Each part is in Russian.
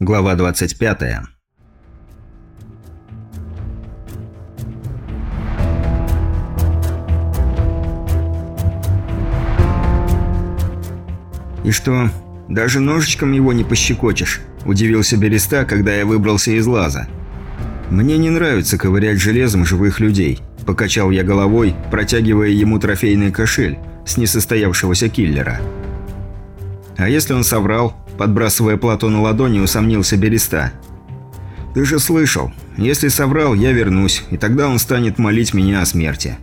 Глава 25. «И что, даже ножичком его не пощекочешь?» – удивился Береста, когда я выбрался из лаза. «Мне не нравится ковырять железом живых людей», – покачал я головой, протягивая ему трофейный кошель с несостоявшегося киллера. «А если он соврал?» Подбрасывая плату на ладони, усомнился Береста. «Ты же слышал. Если соврал, я вернусь, и тогда он станет молить меня о смерти.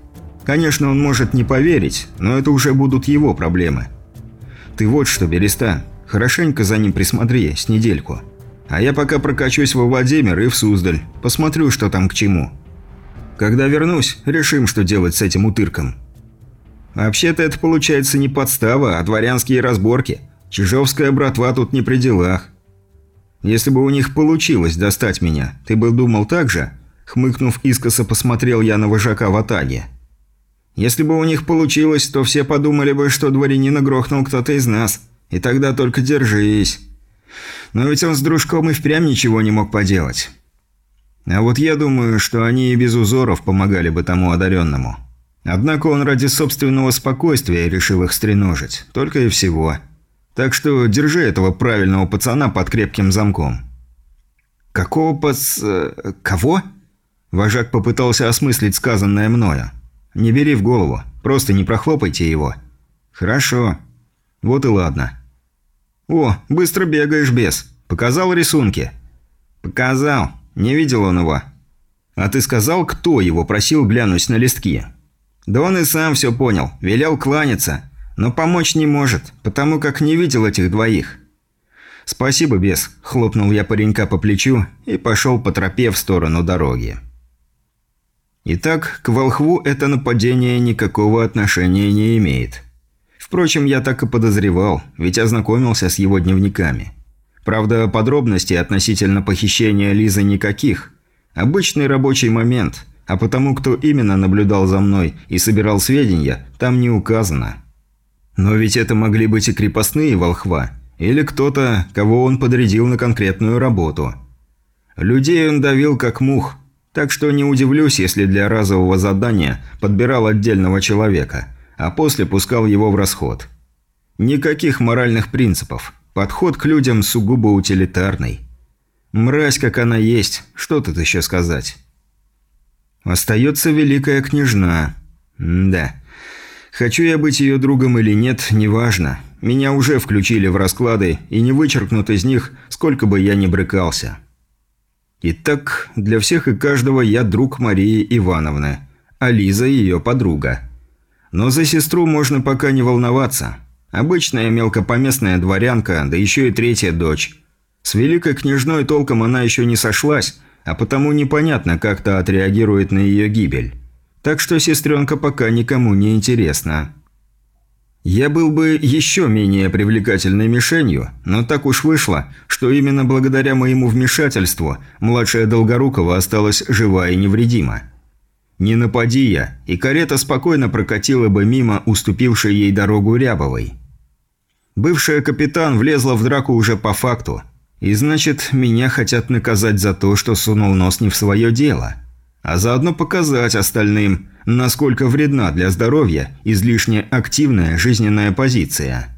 Конечно, он может не поверить, но это уже будут его проблемы. Ты вот что, Береста, хорошенько за ним присмотри, с недельку. А я пока прокачусь во Владимир и в Суздаль, посмотрю, что там к чему. Когда вернусь, решим, что делать с этим утырком. Вообще-то это получается не подстава, а дворянские разборки». Чижовская братва тут не при делах. Если бы у них получилось достать меня, ты бы думал так же?» Хмыкнув искоса, посмотрел я на вожака в Атаге. «Если бы у них получилось, то все подумали бы, что дворянина грохнул кто-то из нас. И тогда только держись. Но ведь он с дружком и впрямь ничего не мог поделать. А вот я думаю, что они и без узоров помогали бы тому одаренному. Однако он ради собственного спокойствия решил их стреножить. Только и всего». Так что держи этого правильного пацана под крепким замком». «Какого пац... Э, кого?» Вожак попытался осмыслить сказанное мною. «Не бери в голову, просто не прохлопайте его». «Хорошо. Вот и ладно». «О, быстро бегаешь, бес. Показал рисунки?» «Показал. Не видел он его». «А ты сказал, кто его просил глянуть на листки?» «Да он и сам все понял. Велел кланяться. Но помочь не может, потому как не видел этих двоих. «Спасибо, бес», – хлопнул я паренька по плечу и пошел по тропе в сторону дороги. Итак, к волхву это нападение никакого отношения не имеет. Впрочем, я так и подозревал, ведь ознакомился с его дневниками. Правда, подробностей относительно похищения Лизы никаких. Обычный рабочий момент, а потому кто именно наблюдал за мной и собирал сведения, там не указано. Но ведь это могли быть и крепостные волхва, или кто-то, кого он подрядил на конкретную работу. Людей он давил как мух, так что не удивлюсь, если для разового задания подбирал отдельного человека, а после пускал его в расход. Никаких моральных принципов. Подход к людям сугубо утилитарный. Мразь, как она есть, что тут еще сказать? Остается великая княжна. М да. Хочу я быть ее другом или нет, неважно. Меня уже включили в расклады и не вычеркнут из них, сколько бы я ни брыкался. Итак, для всех и каждого я друг Марии Ивановны, а Лиза ее подруга. Но за сестру можно пока не волноваться. Обычная мелкопоместная дворянка, да еще и третья дочь. С великой княжной толком она еще не сошлась, а потому непонятно, как то отреагирует на ее гибель. Так что сестренка пока никому не интересна. Я был бы еще менее привлекательной мишенью, но так уж вышло, что именно благодаря моему вмешательству младшая Долгорукова осталась жива и невредима. Не напади я, и карета спокойно прокатила бы мимо уступившей ей дорогу Рябовой. Бывшая капитан влезла в драку уже по факту, и значит, меня хотят наказать за то, что сунул нос не в свое дело – а заодно показать остальным, насколько вредна для здоровья излишне активная жизненная позиция.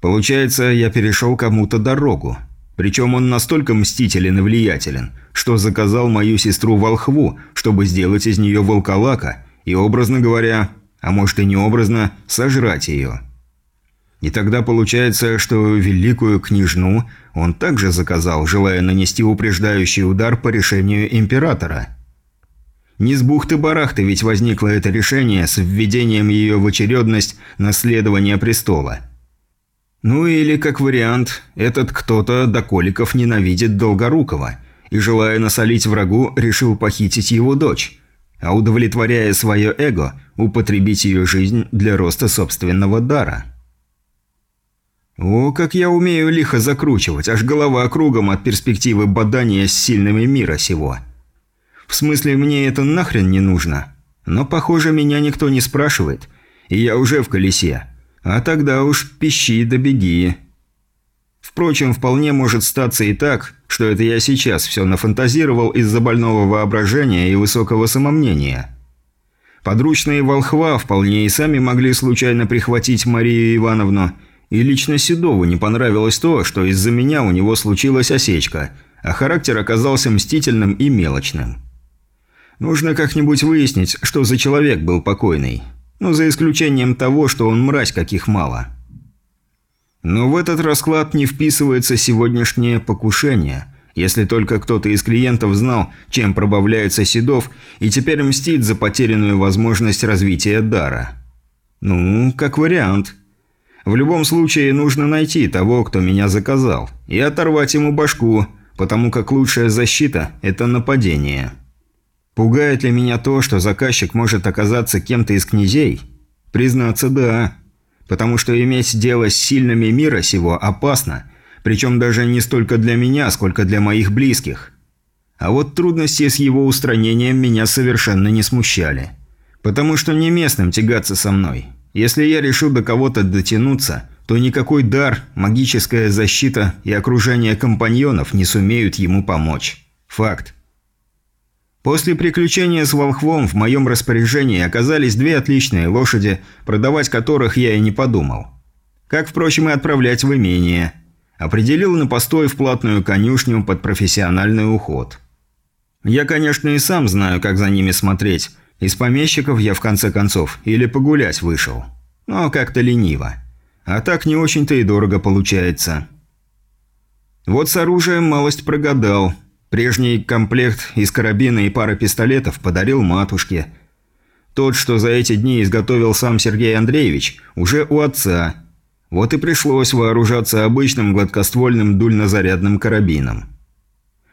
Получается, я перешел кому-то дорогу. Причем он настолько мстителен и влиятелен, что заказал мою сестру волхву, чтобы сделать из нее волколака и, образно говоря, а может и не образно, сожрать ее. И тогда получается, что великую княжну он также заказал, желая нанести упреждающий удар по решению императора – не с бухты-барахты ведь возникло это решение с введением ее в очередность наследования престола. Ну или, как вариант, этот кто-то до коликов ненавидит Долгорукова и, желая насолить врагу, решил похитить его дочь, а удовлетворяя свое эго, употребить ее жизнь для роста собственного дара. О, как я умею лихо закручивать, аж голова кругом от перспективы бадания с сильными мира сего – в смысле, мне это нахрен не нужно. Но, похоже, меня никто не спрашивает, и я уже в колесе. А тогда уж пищи да беги. Впрочем, вполне может статься и так, что это я сейчас все нафантазировал из-за больного воображения и высокого самомнения. Подручные волхва вполне и сами могли случайно прихватить Марию Ивановну, и лично Седову не понравилось то, что из-за меня у него случилась осечка, а характер оказался мстительным и мелочным. Нужно как-нибудь выяснить, что за человек был покойный. Ну, за исключением того, что он мразь каких мало. Но в этот расклад не вписывается сегодняшнее покушение, если только кто-то из клиентов знал, чем пробавляется Седов, и теперь мстит за потерянную возможность развития дара. Ну, как вариант. В любом случае, нужно найти того, кто меня заказал, и оторвать ему башку, потому как лучшая защита – это нападение. Пугает ли меня то, что заказчик может оказаться кем-то из князей? Признаться, да потому что иметь дело с сильными мира сего опасно, причем даже не столько для меня, сколько для моих близких. А вот трудности с его устранением меня совершенно не смущали. Потому что не местным тягаться со мной. Если я решу до кого-то дотянуться, то никакой дар, магическая защита и окружение компаньонов не сумеют ему помочь. Факт. После приключения с волхвом в моем распоряжении оказались две отличные лошади, продавать которых я и не подумал. Как, впрочем, и отправлять в имение. Определил на постой в платную конюшню под профессиональный уход. Я, конечно, и сам знаю, как за ними смотреть. Из помещиков я, в конце концов, или погулять вышел. Но как-то лениво. А так не очень-то и дорого получается. Вот с оружием малость прогадал – Прежний комплект из карабина и пара пистолетов подарил матушке. Тот, что за эти дни изготовил сам Сергей Андреевич, уже у отца. Вот и пришлось вооружаться обычным гладкоствольным дульнозарядным карабином.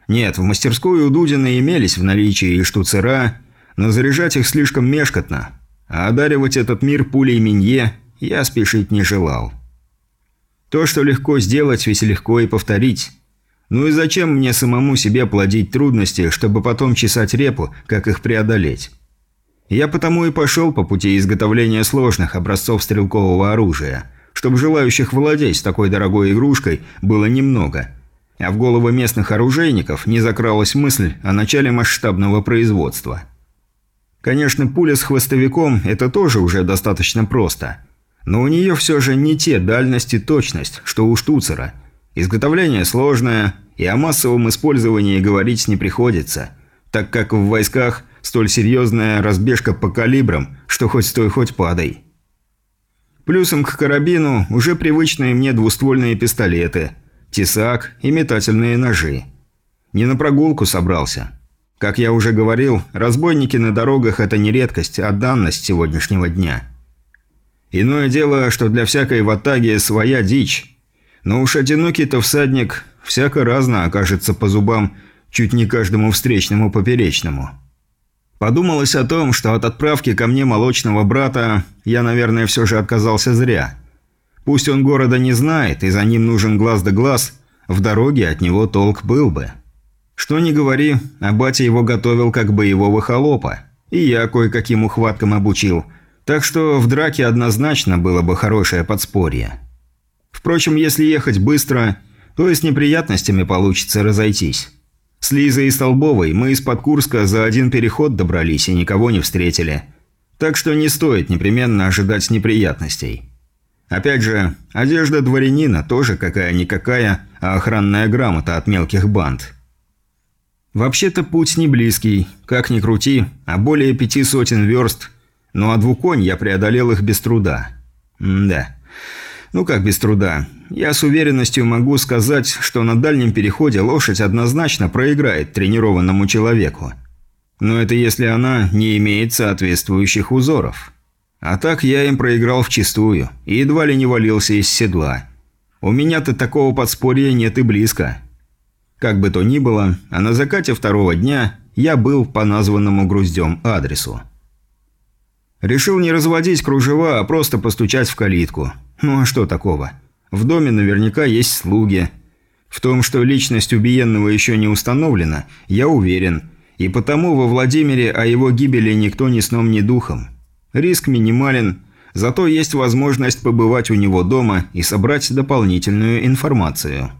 Нет, в мастерской у Дудина имелись в наличии и штуцера, но заряжать их слишком мешкотно, а одаривать этот мир пулей Минье я спешить не желал. То, что легко сделать, ведь легко и повторить. Ну и зачем мне самому себе плодить трудности, чтобы потом чесать репу, как их преодолеть? Я потому и пошел по пути изготовления сложных образцов стрелкового оружия, чтобы желающих владеть такой дорогой игрушкой было немного. А в головы местных оружейников не закралась мысль о начале масштабного производства. Конечно, пуля с хвостовиком – это тоже уже достаточно просто. Но у нее все же не те дальность и точность, что у штуцера – Изготовление сложное, и о массовом использовании говорить не приходится, так как в войсках столь серьезная разбежка по калибрам, что хоть стой, хоть падай. Плюсом к карабину уже привычные мне двуствольные пистолеты, тесак и метательные ножи. Не на прогулку собрался. Как я уже говорил, разбойники на дорогах – это не редкость, а данность сегодняшнего дня. Иное дело, что для всякой ватаги своя дичь, но уж одинокий-то всадник всяко разно окажется по зубам чуть не каждому встречному поперечному. Подумалось о том, что от отправки ко мне молочного брата я, наверное, все же отказался зря. Пусть он города не знает, и за ним нужен глаз да глаз, в дороге от него толк был бы. Что ни говори, а батя его готовил как боевого холопа. И я кое-каким ухваткам обучил. Так что в драке однозначно было бы хорошее подспорье. Впрочем, если ехать быстро, то и с неприятностями получится разойтись. С Лизой и Столбовой мы из-под Курска за один переход добрались и никого не встретили. Так что не стоит непременно ожидать неприятностей. Опять же, одежда дворянина тоже какая-никакая, а охранная грамота от мелких банд. Вообще-то путь не близкий, как ни крути, а более пяти сотен верст, ну а двуконь я преодолел их без труда. М да. Ну как без труда. Я с уверенностью могу сказать, что на дальнем переходе лошадь однозначно проиграет тренированному человеку. Но это если она не имеет соответствующих узоров. А так я им проиграл вчистую и едва ли не валился из седла. У меня-то такого подспорья нет и близко. Как бы то ни было, а на закате второго дня я был по названному груздем адресу. Решил не разводить кружева, а просто постучать в калитку – ну а что такого? В доме наверняка есть слуги. В том, что личность убиенного еще не установлена, я уверен. И потому во Владимире о его гибели никто ни сном, ни духом. Риск минимален, Зато есть возможность побывать у него дома и собрать дополнительную информацию.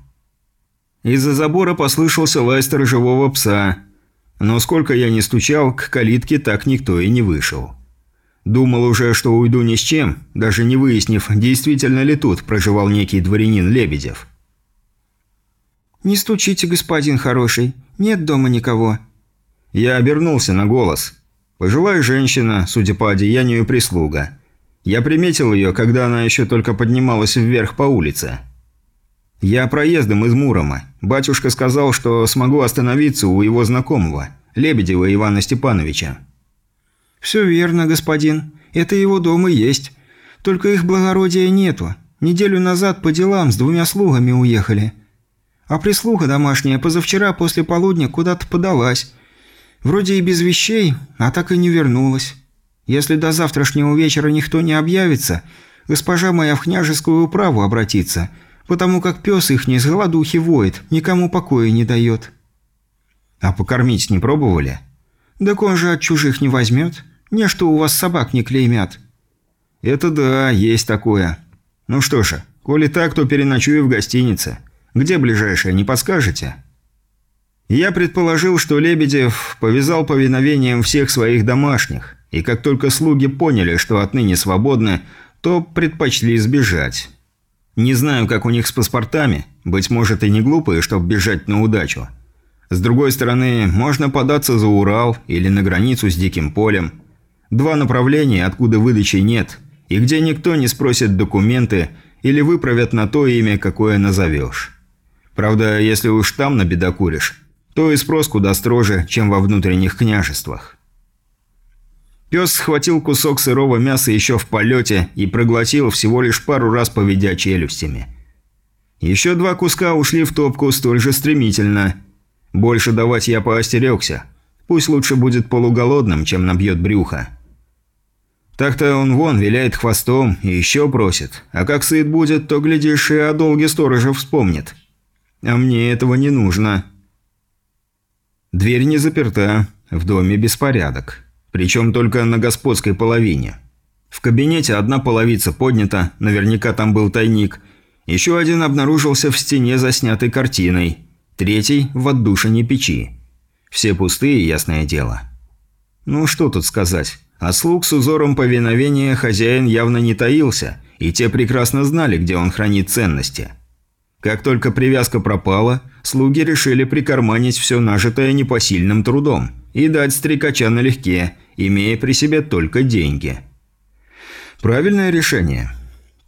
Из-за забора послышался лай сторожевого пса, но сколько я не стучал, к калитке так никто и не вышел. Думал уже, что уйду ни с чем, даже не выяснив, действительно ли тут проживал некий дворянин Лебедев. «Не стучите, господин хороший, нет дома никого». Я обернулся на голос. Пожилая женщина, судя по одеянию, прислуга. Я приметил ее, когда она еще только поднималась вверх по улице. «Я проездом из Мурома. Батюшка сказал, что смогу остановиться у его знакомого, Лебедева Ивана Степановича». «Все верно, господин. Это его дом и есть. Только их благородия нету. Неделю назад по делам с двумя слугами уехали. А прислуга домашняя позавчера после полудня куда-то подалась. Вроде и без вещей, а так и не вернулась». Если до завтрашнего вечера никто не объявится, госпожа моя в княжескую управу обратится, потому как пес их не с голодухи воет, никому покоя не дает». «А покормить не пробовали?» «Так он же от чужих не возьмет. Не что у вас собак не клеймят». «Это да, есть такое. Ну что же, коли так, то переночую в гостинице. Где ближайшая, не подскажете?» Я предположил, что Лебедев повязал повиновением всех своих домашних, и как только слуги поняли, что отныне свободны, то предпочли сбежать. Не знаю, как у них с паспортами, быть может и не глупые, чтобы бежать на удачу. С другой стороны, можно податься за Урал или на границу с Диким полем. Два направления, откуда выдачи нет, и где никто не спросит документы или выправят на то имя, какое назовешь. Правда, если уж там набедокуришь, то и спрос куда строже, чем во внутренних княжествах. Пес схватил кусок сырого мяса еще в полете и проглотил всего лишь пару раз поведя челюстями. Еще два куска ушли в топку столь же стремительно. Больше давать я поостерегся. Пусть лучше будет полуголодным, чем набьет брюхо. Так-то он вон виляет хвостом и еще просит. А как сыт будет, то, глядишь, и о долге сторожа вспомнит. А мне этого не нужно. Дверь не заперта, в доме беспорядок. Причем только на господской половине. В кабинете одна половица поднята, наверняка там был тайник. Еще один обнаружился в стене заснятой картиной. Третий – в отдушине печи. Все пустые, ясное дело. Ну что тут сказать. А слуг с узором повиновения хозяин явно не таился, и те прекрасно знали, где он хранит ценности – как только привязка пропала, слуги решили прикарманить все нажитое непосильным трудом и дать стрекача налегке, имея при себе только деньги. Правильное решение.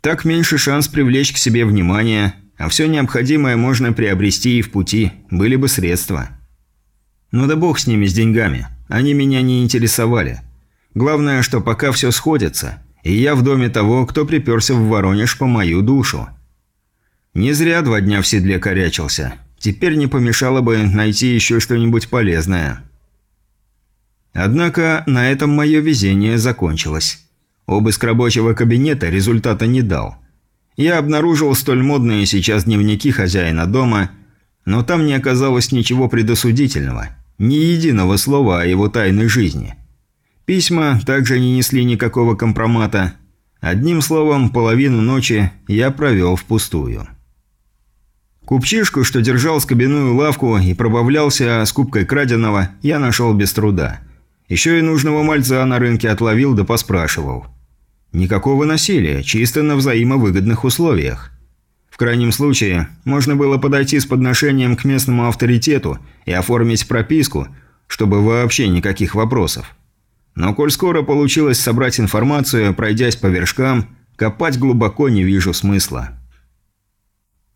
Так меньше шанс привлечь к себе внимание, а все необходимое можно приобрести и в пути, были бы средства. Ну да бог с ними, с деньгами. Они меня не интересовали. Главное, что пока все сходится, и я в доме того, кто приперся в Воронеж по мою душу. Не зря два дня в седле корячился. Теперь не помешало бы найти еще что-нибудь полезное. Однако на этом мое везение закончилось. Обыск рабочего кабинета результата не дал. Я обнаружил столь модные сейчас дневники хозяина дома, но там не оказалось ничего предосудительного, ни единого слова о его тайной жизни. Письма также не несли никакого компромата. Одним словом, половину ночи я провел впустую. Купчишку, что держал скобяную лавку и пробавлялся скупкой краденого, я нашел без труда. Еще и нужного мальца на рынке отловил да поспрашивал. Никакого насилия, чисто на взаимовыгодных условиях. В крайнем случае, можно было подойти с подношением к местному авторитету и оформить прописку, чтобы вообще никаких вопросов. Но коль скоро получилось собрать информацию, пройдясь по вершкам, копать глубоко не вижу смысла.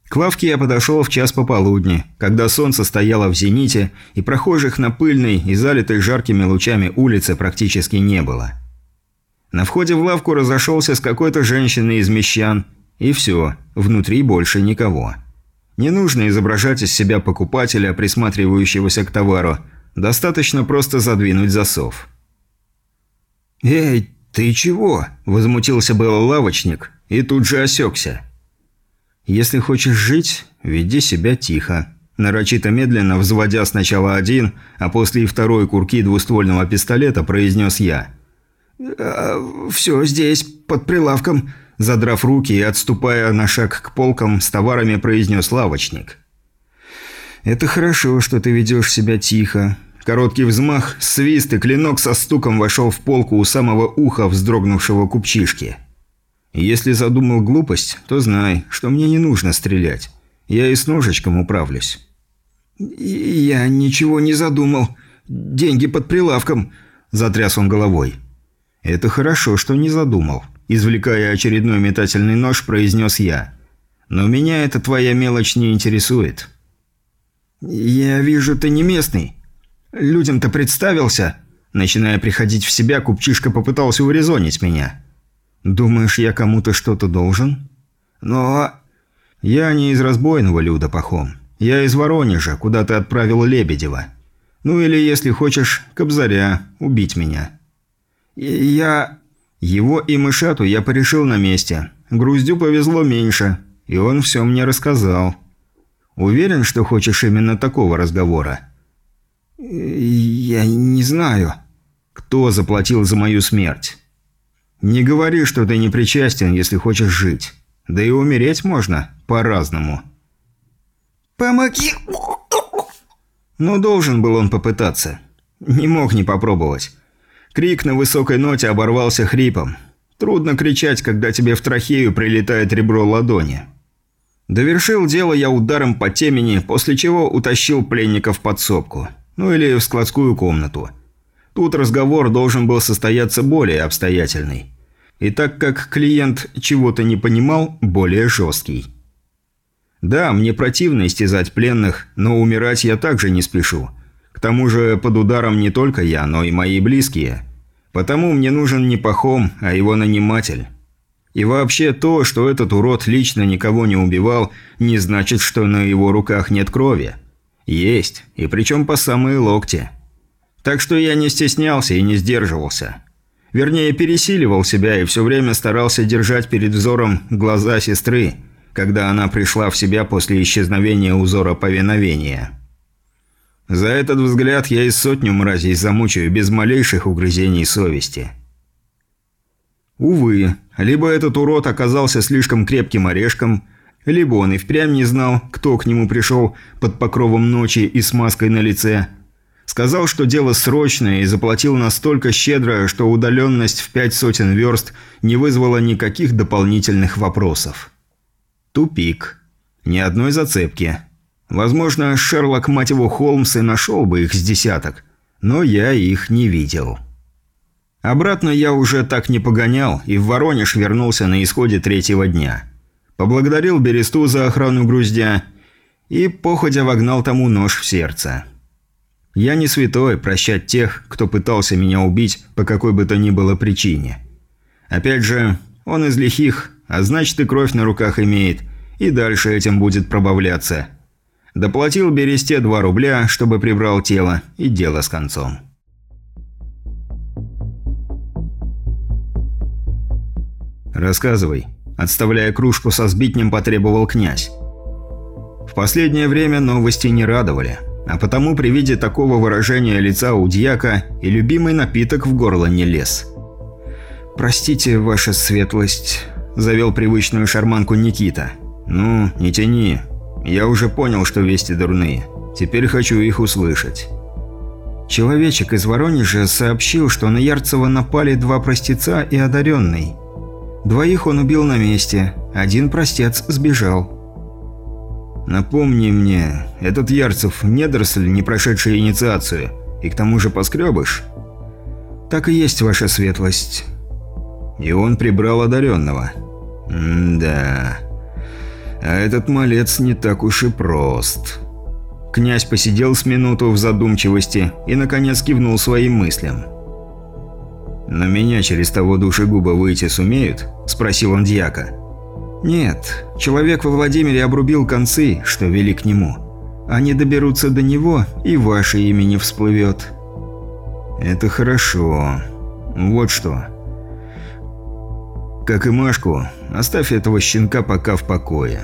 К лавке я подошел в час пополудни, когда солнце стояло в зените, и прохожих на пыльной и залитой жаркими лучами улице практически не было. На входе в лавку разошелся с какой-то женщиной из мещан, и все, внутри больше никого. Не нужно изображать из себя покупателя, присматривающегося к товару, достаточно просто задвинуть засов. «Эй, ты чего?» – возмутился был лавочник, и тут же осекся – «Если хочешь жить, веди себя тихо». Нарочито медленно, взводя сначала один, а после и второй курки двуствольного пистолета, произнес я. Э, «Все здесь, под прилавком», – задрав руки и отступая на шаг к полкам, с товарами произнес лавочник. «Это хорошо, что ты ведешь себя тихо». Короткий взмах, свист и клинок со стуком вошел в полку у самого уха вздрогнувшего купчишки. Если задумал глупость, то знай, что мне не нужно стрелять. Я и с ножичком управлюсь. «Я ничего не задумал. Деньги под прилавком», – затряс он головой. «Это хорошо, что не задумал», – извлекая очередной метательный нож, произнес я. «Но меня эта твоя мелочь не интересует». «Я вижу, ты не местный. Людям-то представился». Начиная приходить в себя, купчишка попытался урезонить меня. «Думаешь, я кому-то что-то должен?» «Но...» «Я не из разбойного люда, Пахом. Я из Воронежа, куда ты отправил Лебедева. Ну или, если хочешь, Кобзаря, убить меня». «Я...» Его и мышату я порешил на месте. Груздю повезло меньше, и он все мне рассказал. Уверен, что хочешь именно такого разговора?» «Я не знаю». «Кто заплатил за мою смерть?» «Не говори, что ты не причастен, если хочешь жить. Да и умереть можно по-разному». «Помоги!» Но должен был он попытаться. Не мог не попробовать. Крик на высокой ноте оборвался хрипом. Трудно кричать, когда тебе в трахею прилетает ребро ладони. Довершил дело я ударом по темени, после чего утащил пленника в подсобку. Ну или в складскую комнату. Тут разговор должен был состояться более обстоятельный. И так как клиент чего-то не понимал, более жесткий. Да, мне противно истязать пленных, но умирать я также не спешу. К тому же под ударом не только я, но и мои близкие. Потому мне нужен не Пахом, а его наниматель. И вообще то, что этот урод лично никого не убивал, не значит, что на его руках нет крови. Есть, и причем по самые локти. Так что я не стеснялся и не сдерживался. Вернее, пересиливал себя и все время старался держать перед взором глаза сестры, когда она пришла в себя после исчезновения узора повиновения. За этот взгляд я и сотню мразей замучаю без малейших угрызений совести. Увы, либо этот урод оказался слишком крепким орешком, либо он и впрямь не знал, кто к нему пришел под покровом ночи и с маской на лице. Сказал, что дело срочное и заплатил настолько щедро, что удаленность в пять сотен верст не вызвала никаких дополнительных вопросов. Тупик. Ни одной зацепки. Возможно, Шерлок, мать его, Холмс и нашел бы их с десяток, но я их не видел. Обратно я уже так не погонял и в Воронеж вернулся на исходе третьего дня. Поблагодарил Бересту за охрану груздя и походя вогнал тому нож в сердце. Я не святой прощать тех, кто пытался меня убить по какой бы то ни было причине. Опять же, он из лихих, а значит и кровь на руках имеет, и дальше этим будет пробавляться – Доплатил Бересте 2 рубля, чтобы прибрал тело, и дело с концом. «Рассказывай», – отставляя кружку со сбитнем, потребовал князь. В последнее время новости не радовали, а потому при виде такого выражения лица у дьяка и любимый напиток в горло не лез. «Простите, ваша светлость», – завел привычную шарманку Никита. «Ну, не тяни, я уже понял, что вести дурные. Теперь хочу их услышать. Человечек из Воронежа сообщил, что на Ярцева напали два простеца и одаренный. Двоих он убил на месте, один простец сбежал. Напомни мне, этот Ярцев недоросль, не прошедший инициацию, и к тому же поскребыш? Так и есть, ваша светлость. И он прибрал одаренного. М-да... А этот малец не так уж и прост. Князь посидел с минуту в задумчивости и, наконец, кивнул своим мыслям. «На меня через того душегуба выйти сумеют?» – спросил он дьяка. «Нет, человек во Владимире обрубил концы, что вели к нему. Они доберутся до него, и ваше имя не всплывет». «Это хорошо. Вот что. Как и Машку, оставь этого щенка пока в покое.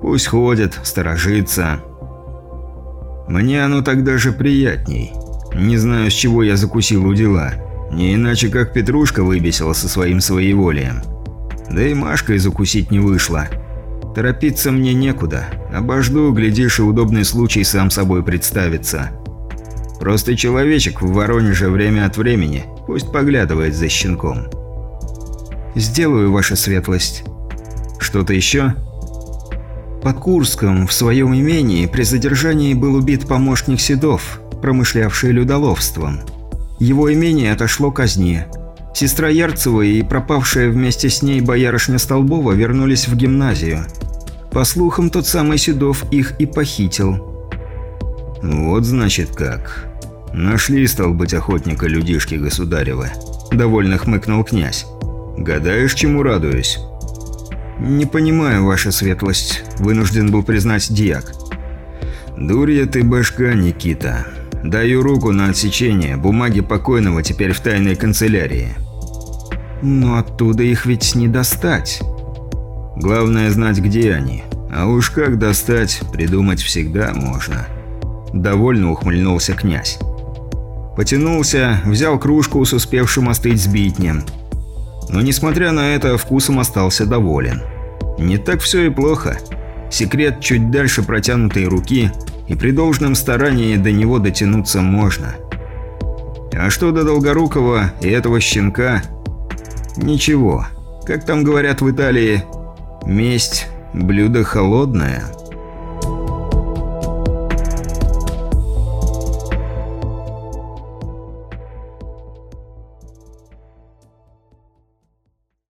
Пусть ходит, сторожится. Мне оно так даже приятней. Не знаю, с чего я закусил у дела. Не иначе, как Петрушка выбесила со своим своеволием. Да и Машка из укусить не вышла. Торопиться мне некуда. Обожду, глядишь, и удобный случай сам собой представится. Просто человечек в Воронеже время от времени, пусть поглядывает за щенком. «Сделаю, ваша светлость». «Что-то еще?» Под Курском, в своем имении, при задержании был убит помощник Седов, промышлявший людоловством. Его имение отошло казне. Сестра Ярцева и пропавшая вместе с ней боярышня Столбова вернулись в гимназию. По слухам, тот самый Седов их и похитил. «Вот значит как. Нашли, стал быть, охотника людишки государевы», – довольно хмыкнул князь. «Гадаешь, чему радуюсь?» «Не понимаю, ваша светлость», – вынужден был признать Диак. «Дурья ты башка, Никита. Даю руку на отсечение, бумаги покойного теперь в тайной канцелярии». «Но оттуда их ведь не достать». «Главное знать, где они. А уж как достать, придумать всегда можно». Довольно ухмыльнулся князь. Потянулся, взял кружку с успевшим остыть сбитнем. Но несмотря на это, вкусом остался доволен. Не так все и плохо. Секрет чуть дальше протянутой руки, и при должном старании до него дотянуться можно. А что до Долгорукова и этого щенка? Ничего. Как там говорят в Италии, месть – блюдо холодное –